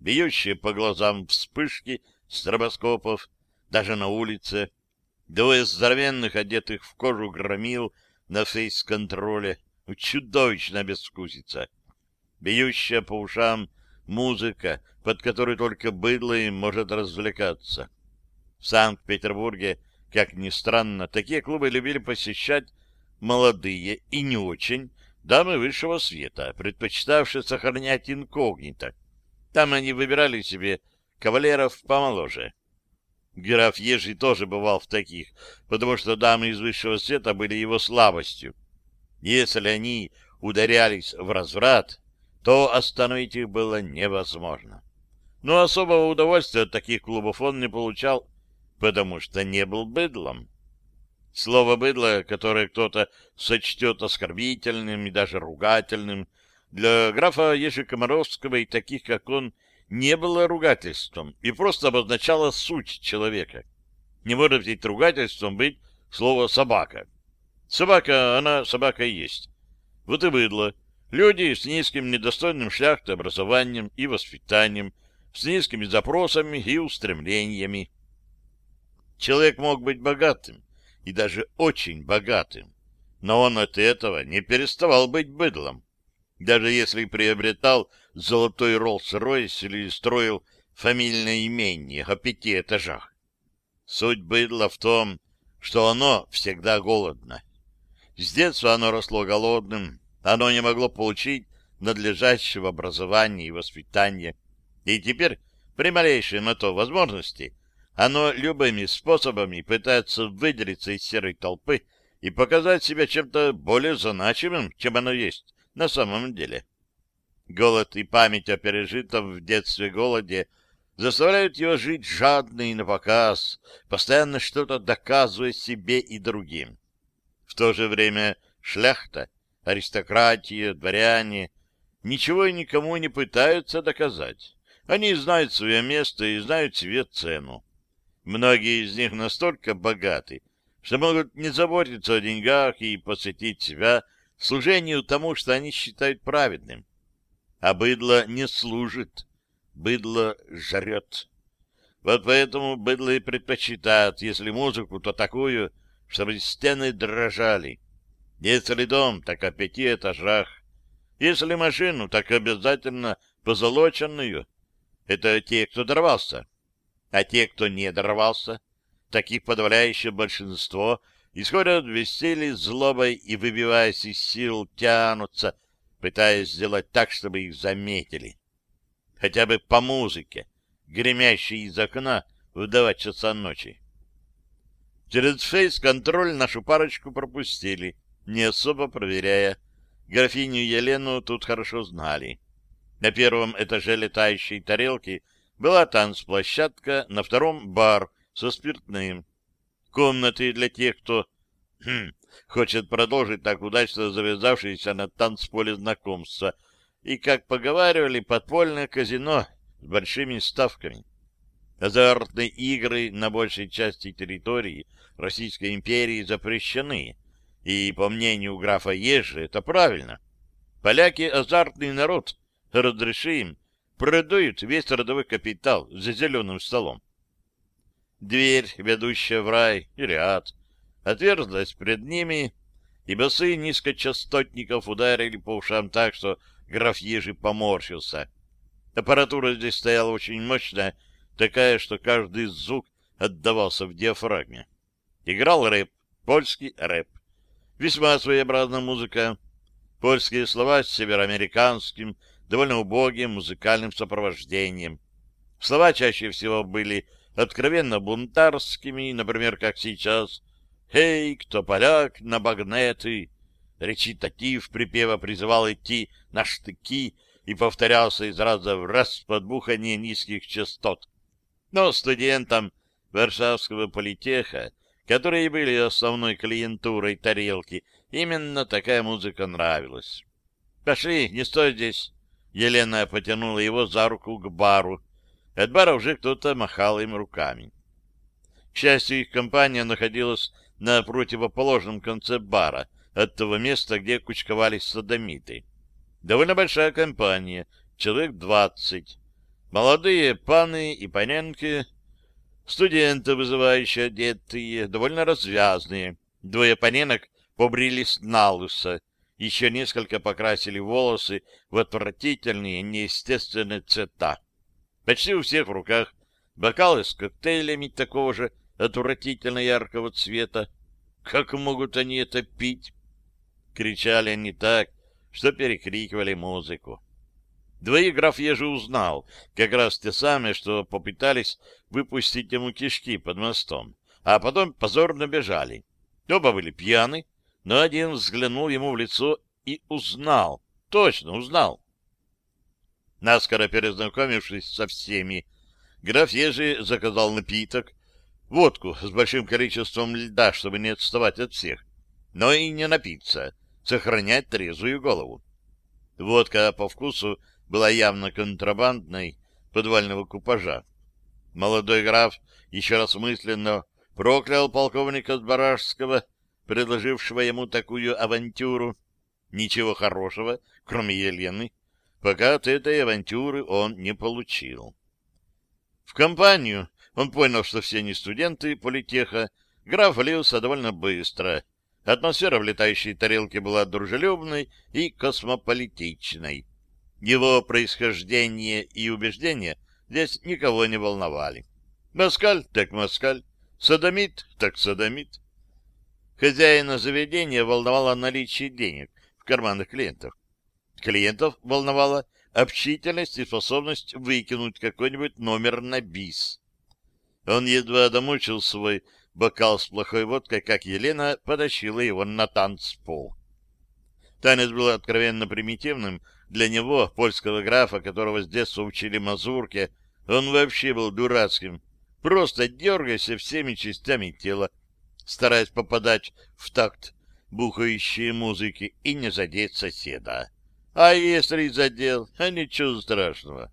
Бьющие по глазам вспышки стробоскопов, даже на улице, Двое здоровенных, одетых в кожу громил на фейс-контроле. Чудовищно безвкусица. Бьющая по ушам музыка, под которой только быдло им может развлекаться. В Санкт-Петербурге, как ни странно, такие клубы любили посещать молодые и не очень дамы высшего света, предпочитавшие сохранять инкогнито. Там они выбирали себе кавалеров помоложе. Граф Ежи тоже бывал в таких, потому что дамы из высшего света были его слабостью. Если они ударялись в разврат, то остановить их было невозможно. Но особого удовольствия от таких клубов он не получал, потому что не был быдлом. Слово «быдло», которое кто-то сочтет оскорбительным и даже ругательным, для графа Ежи Комаровского и таких, как он, не было ругательством и просто обозначало суть человека. Не может ведь ругательством быть слово «собака». Собака, она собака и есть. Вот и быдло. Люди с низким недостойным шляхты образованием и воспитанием, с низкими запросами и устремлениями. Человек мог быть богатым, и даже очень богатым, но он от этого не переставал быть быдлом даже если приобретал золотой Роллс-Ройс или строил фамильное имение о пяти этажах. Суть быдла в том, что оно всегда голодно. С детства оно росло голодным, оно не могло получить надлежащего образования и воспитания. И теперь, при малейшей на то возможности, оно любыми способами пытается выделиться из серой толпы и показать себя чем-то более значимым, чем оно есть, на самом деле. Голод и память о пережитом в детстве голоде заставляют его жить жадно и напоказ, постоянно что-то доказывая себе и другим. В то же время шляхта, аристократия, дворяне ничего и никому не пытаются доказать. Они знают свое место и знают себе цену. Многие из них настолько богаты, что могут не заботиться о деньгах и посвятить себя служению тому, что они считают праведным. А быдло не служит, быдло жрет. Вот поэтому быдло и предпочитает, если музыку, то такую, чтобы стены дрожали. Если дом, так о пяти этажах. Если машину, так обязательно позолоченную. Это те, кто дорвался. А те, кто не дорвался, таких подавляющее большинство — исходят веселье злобой и, выбиваясь из сил, тянутся, пытаясь сделать так, чтобы их заметили. Хотя бы по музыке. гремящий из окна в два часа ночи. Через фейс-контроль нашу парочку пропустили, не особо проверяя. Графиню Елену тут хорошо знали. На первом этаже летающей тарелки была танцплощадка, на втором — бар со спиртным. Комнаты для тех, кто хм, хочет продолжить так удачно завязавшееся на танцполе знакомства, и, как поговаривали, подпольное казино с большими ставками. Азартные игры на большей части территории Российской империи запрещены, и, по мнению графа Ежи, это правильно. Поляки — азартный народ, разреши им, продают весь родовой капитал за зеленым столом. Дверь, ведущая в рай или ад, отверзлась пред ними, и басы низкочастотников ударили по ушам так, что граф Ежи поморщился. Аппаратура здесь стояла очень мощная, такая, что каждый звук отдавался в диафрагме. Играл рэп, польский рэп. Весьма своеобразная музыка. Польские слова с североамериканским, довольно убогим музыкальным сопровождением. Слова чаще всего были откровенно бунтарскими, например, как сейчас «Эй, кто поляк на багнеты!» Речитатив припева призывал идти на штыки и повторялся из раза в раз под бухание низких частот. Но студентам Варшавского политеха, которые были основной клиентурой тарелки, именно такая музыка нравилась. «Пошли, не стой здесь!» Елена потянула его за руку к бару. От бара уже кто-то махал им руками. К счастью, их компания находилась на противоположном конце бара, от того места, где кучковались садомиты. Довольно большая компания, человек двадцать. Молодые паны и паненки, студенты, вызывающие одетые, довольно развязные. Двое паненок побрились на лысо, еще несколько покрасили волосы в отвратительные, неестественные цвета. Почти у всех в руках бокалы с коктейлями такого же отвратительно яркого цвета. Как могут они это пить? Кричали они так, что перекрикивали музыку. Двоих граф Ежи узнал, как раз те самые, что попытались выпустить ему кишки под мостом, а потом позорно бежали. Оба были пьяны, но один взглянул ему в лицо и узнал, точно узнал. Наскоро перезнакомившись со всеми, граф Ежи заказал напиток, водку с большим количеством льда, чтобы не отставать от всех, но и не напиться — сохранять трезвую голову. Водка по вкусу была явно контрабандной подвального купажа. Молодой граф еще раз мысленно проклял полковника Сбаражского, предложившего ему такую авантюру. Ничего хорошего, кроме Елены, пока от этой авантюры он не получил. В компанию он понял, что все не студенты политеха, граф влился довольно быстро — Атмосфера в летающей тарелке была дружелюбной и космополитичной. Его происхождение и убеждения здесь никого не волновали. Москаль так москаль, садомит так садомит. Хозяина заведения волновало наличие денег в карманах клиентов. Клиентов волновала общительность и способность выкинуть какой-нибудь номер на бис. Он едва домучил свой бокал с плохой водкой, как Елена потащила его на танцпол. Танец был откровенно примитивным. Для него, польского графа, которого с детства учили мазурке, он вообще был дурацким. Просто дергайся всеми частями тела, стараясь попадать в такт бухающей музыки и не задеть соседа. А если задел, а ничего страшного.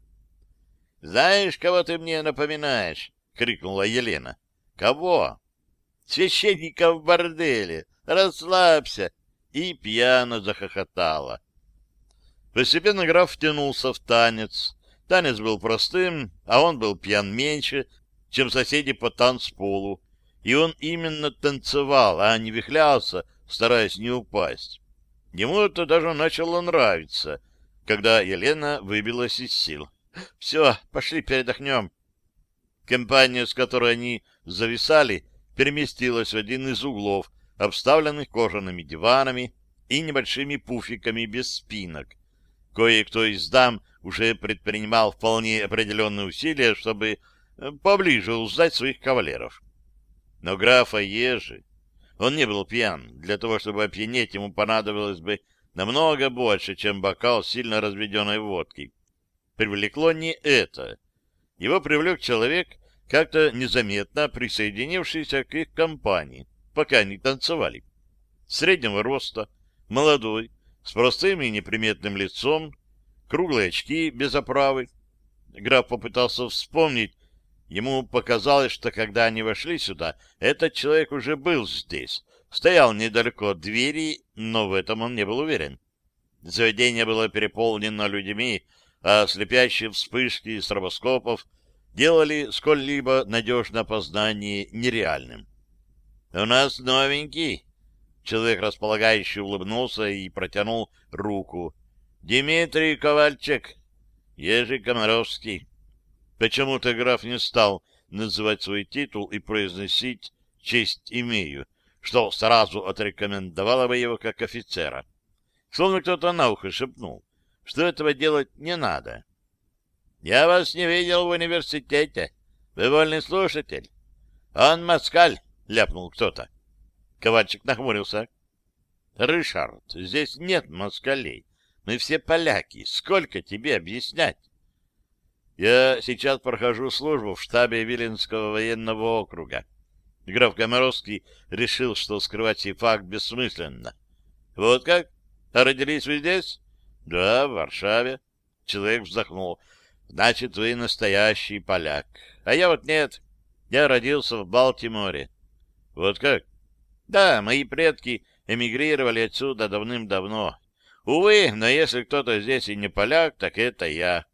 — Знаешь, кого ты мне напоминаешь? — крикнула Елена. — Кого? Священника в борделе! Расслабься!» И пьяно захохотала. Постепенно граф втянулся в танец. Танец был простым, а он был пьян меньше, чем соседи по танцполу. И он именно танцевал, а не вихлялся, стараясь не упасть. Ему это даже начало нравиться, когда Елена выбилась из сил. «Все, пошли передохнем». Компания, с которой они зависали, переместилась в один из углов, обставленных кожаными диванами и небольшими пуфиками без спинок. Кое-кто из дам уже предпринимал вполне определенные усилия, чтобы э, поближе узнать своих кавалеров. Но графа Ежи, он не был пьян. Для того, чтобы опьянеть, ему понадобилось бы намного больше, чем бокал сильно разведенной водки. Привлекло не это. Его привлек человек, как-то незаметно присоединившийся к их компании, пока они танцевали. Среднего роста, молодой, с простым и неприметным лицом, круглые очки без оправы. Граф попытался вспомнить, ему показалось, что когда они вошли сюда, этот человек уже был здесь, стоял недалеко от двери, но в этом он не был уверен. Заведение было переполнено людьми, а слепящие вспышки стробоскопов делали сколь-либо надежное опознание нереальным. — У нас новенький. Человек, располагающий, улыбнулся и протянул руку. — Дмитрий Ковальчик, Ежи Комаровский. Почему-то граф не стал называть свой титул и произносить «честь имею», что сразу отрекомендовало бы его как офицера. Словно кто-то на ухо шепнул, что этого делать не надо. Я вас не видел в университете. Вы вольный слушатель. Он москаль, ляпнул кто-то. Ковальчик нахмурился. Ришард, здесь нет москалей. Мы все поляки. Сколько тебе объяснять? Я сейчас прохожу службу в штабе Виленского военного округа. Граф Комаровский решил, что скрывать сей факт бессмысленно. Вот как? А родились вы здесь? Да, в Варшаве. Человек вздохнул. Значит, вы настоящий поляк. А я вот нет. Я родился в Балтиморе. Вот как? Да, мои предки эмигрировали отсюда давным-давно. Увы, но если кто-то здесь и не поляк, так это я.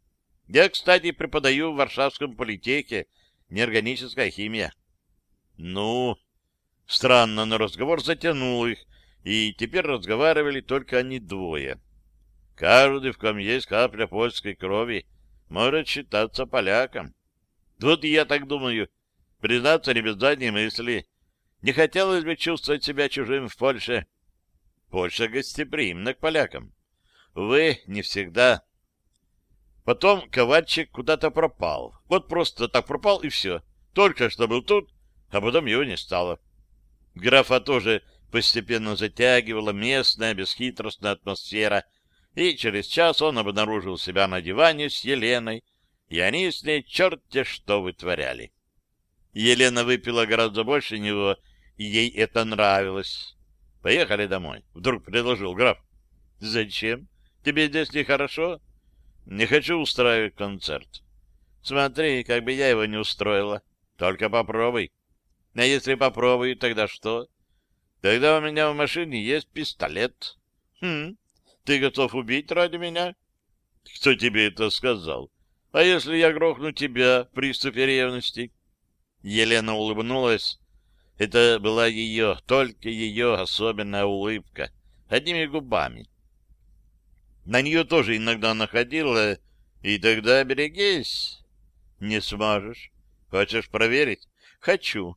Я, кстати, преподаю в Варшавском политехе неорганическая химия. Ну, странно, но разговор затянул их, и теперь разговаривали только они двое. Каждый, в ком есть капля польской крови, может считаться поляком. Вот я так думаю. Признаться не без задней мысли. Не хотелось бы чувствовать себя чужим в Польше. Польша гостеприимна к полякам. Вы не всегда. Потом Ковальчик куда-то пропал. Вот просто так пропал, и все. Только что был тут, а потом его не стало. Графа тоже постепенно затягивала местная бесхитростная атмосфера — и через час он обнаружил себя на диване с Еленой, и они с ней черт-те что вытворяли. Елена выпила гораздо больше него, и ей это нравилось. «Поехали домой», — вдруг предложил граф. «Зачем? Тебе здесь нехорошо?» «Не хочу устраивать концерт». «Смотри, как бы я его не устроила. Только попробуй». «А если попробую, тогда что?» «Тогда у меня в машине есть пистолет». «Хм, ты готов убить ради меня? Кто тебе это сказал? А если я грохну тебя в приступе ревности? Елена улыбнулась. Это была ее, только ее особенная улыбка, одними губами. На нее тоже иногда находила, и тогда берегись. Не сможешь. Хочешь проверить? Хочу.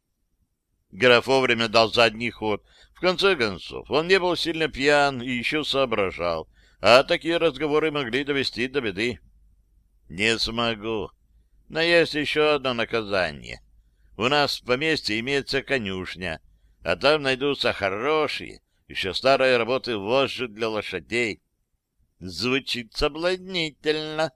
Граф вовремя дал задний ход, в конце концов, он не был сильно пьян и еще соображал, а такие разговоры могли довести до беды. Не смогу. Но есть еще одно наказание. У нас в поместье имеется конюшня, а там найдутся хорошие, еще старые работы вожжи для лошадей. Звучит соблазнительно.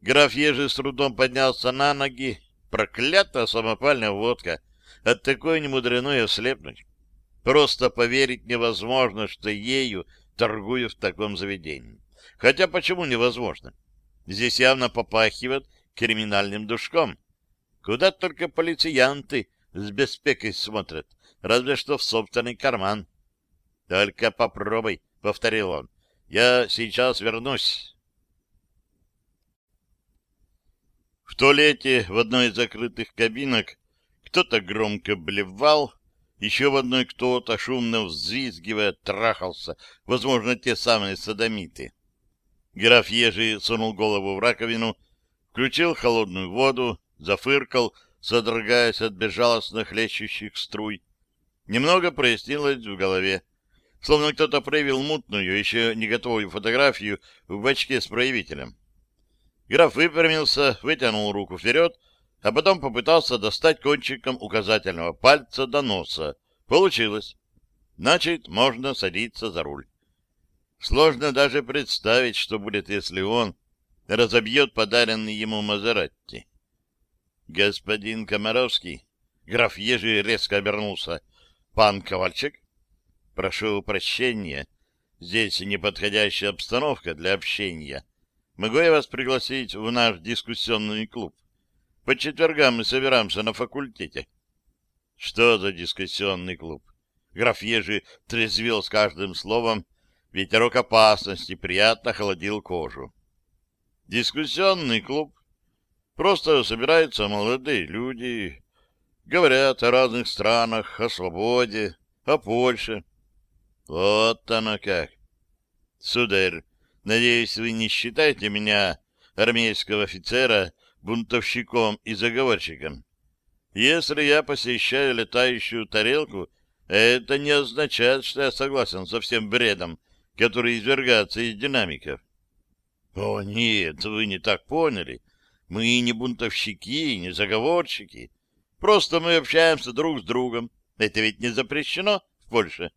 Граф Ежи с трудом поднялся на ноги. Проклятая самопальная водка — от такой немудрено и ослепнуть. Просто поверить невозможно, что ею торгую в таком заведении. Хотя почему невозможно? Здесь явно попахивает криминальным душком. Куда только полициянты с беспекой смотрят, разве что в собственный карман. — Только попробуй, — повторил он. — Я сейчас вернусь. В туалете в одной из закрытых кабинок кто-то громко блевал, еще в одной кто-то, шумно взвизгивая, трахался, возможно, те самые садомиты. Граф Ежи сунул голову в раковину, включил холодную воду, зафыркал, содрогаясь от безжалостно хлещущих струй. Немного прояснилось в голове. Словно кто-то проявил мутную, еще не готовую фотографию в бачке с проявителем. Граф выпрямился, вытянул руку вперед, а потом попытался достать кончиком указательного пальца до носа. Получилось. Значит, можно садиться за руль. Сложно даже представить, что будет, если он разобьет подаренный ему Мазератти. Господин Комаровский, граф Ежи резко обернулся. Пан Ковальчик, прошу прощения, здесь неподходящая обстановка для общения. Могу я вас пригласить в наш дискуссионный клуб? По четвергам мы собираемся на факультете. Что за дискуссионный клуб? Граф Ежи трезвел с каждым словом, ветерок опасности приятно холодил кожу. Дискуссионный клуб. Просто собираются молодые люди, говорят о разных странах, о свободе, о Польше. Вот оно как. Сударь, надеюсь, вы не считаете меня, армейского офицера, бунтовщиком и заговорщиком. Если я посещаю летающую тарелку, это не означает, что я согласен со всем бредом, который извергается из динамиков. О, нет, вы не так поняли. Мы не бунтовщики, не заговорщики. Просто мы общаемся друг с другом. Это ведь не запрещено в Польше.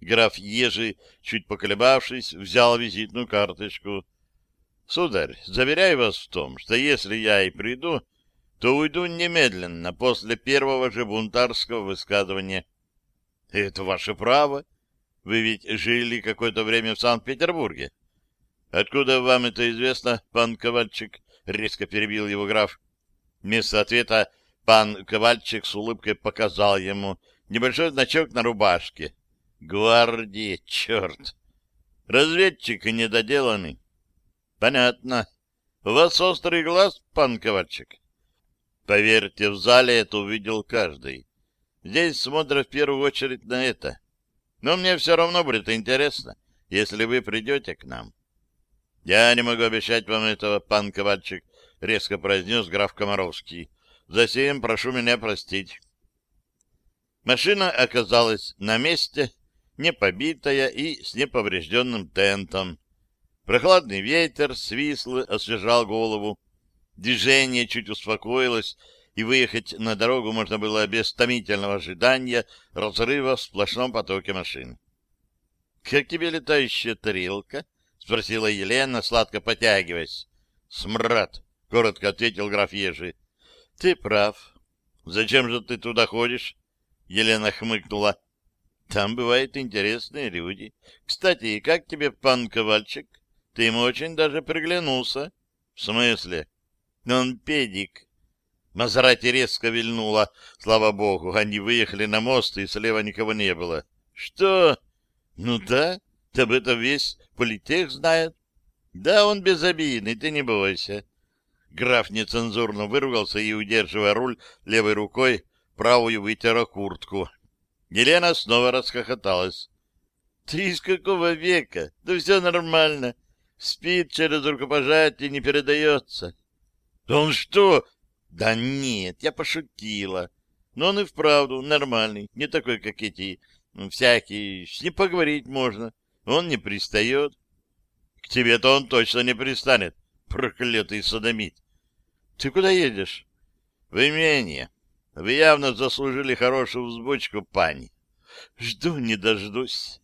Граф Ежи, чуть поколебавшись, взял визитную карточку. Сударь, заверяю вас в том, что если я и приду, то уйду немедленно после первого же бунтарского высказывания. Это ваше право. Вы ведь жили какое-то время в Санкт-Петербурге. Откуда вам это известно, пан Ковальчик? Резко перебил его граф. Вместо ответа пан Ковальчик с улыбкой показал ему небольшой значок на рубашке. Гвардия, черт! Разведчик недоделанный. Понятно. У вас острый глаз, пан Ковальчик? Поверьте, в зале это увидел каждый. Здесь смотрят в первую очередь на это. Но мне все равно будет интересно, если вы придете к нам. — Я не могу обещать вам этого, пан Ковальчик, — резко произнес граф Комаровский. — Засеем прошу меня простить. Машина оказалась на месте, не побитая и с неповрежденным тентом. Прохладный ветер свисло освежал голову. Движение чуть успокоилось, и выехать на дорогу можно было без томительного ожидания разрыва в сплошном потоке машин. — Как тебе летающая тарелка? — спросила Елена, сладко потягиваясь. — Смрад, — коротко ответил граф Ежи. — Ты прав. — Зачем же ты туда ходишь? Елена хмыкнула. — Там бывают интересные люди. Кстати, как тебе пан Ковальчик? Ты ему очень даже приглянулся. — В смысле? — Он педик. Мазерати резко вильнула. Слава богу, они выехали на мост, и слева никого не было. — Что? — Ну да, об этом весь политех знает. Да, он безобидный, ты не бойся. Граф нецензурно выругался и, удерживая руль левой рукой, правую вытера куртку. Елена снова расхохоталась. — Ты из какого века? Да все нормально. Спит через рукопожатие, не передается. — Да он что? — Да нет, я пошутила. Но он и вправду нормальный, не такой, как эти всякие. С ним поговорить можно. — он не пристает. К тебе-то он точно не пристанет, проклятый садомит. Ты куда едешь? В имение. Вы явно заслужили хорошую взбочку, пани. Жду не дождусь.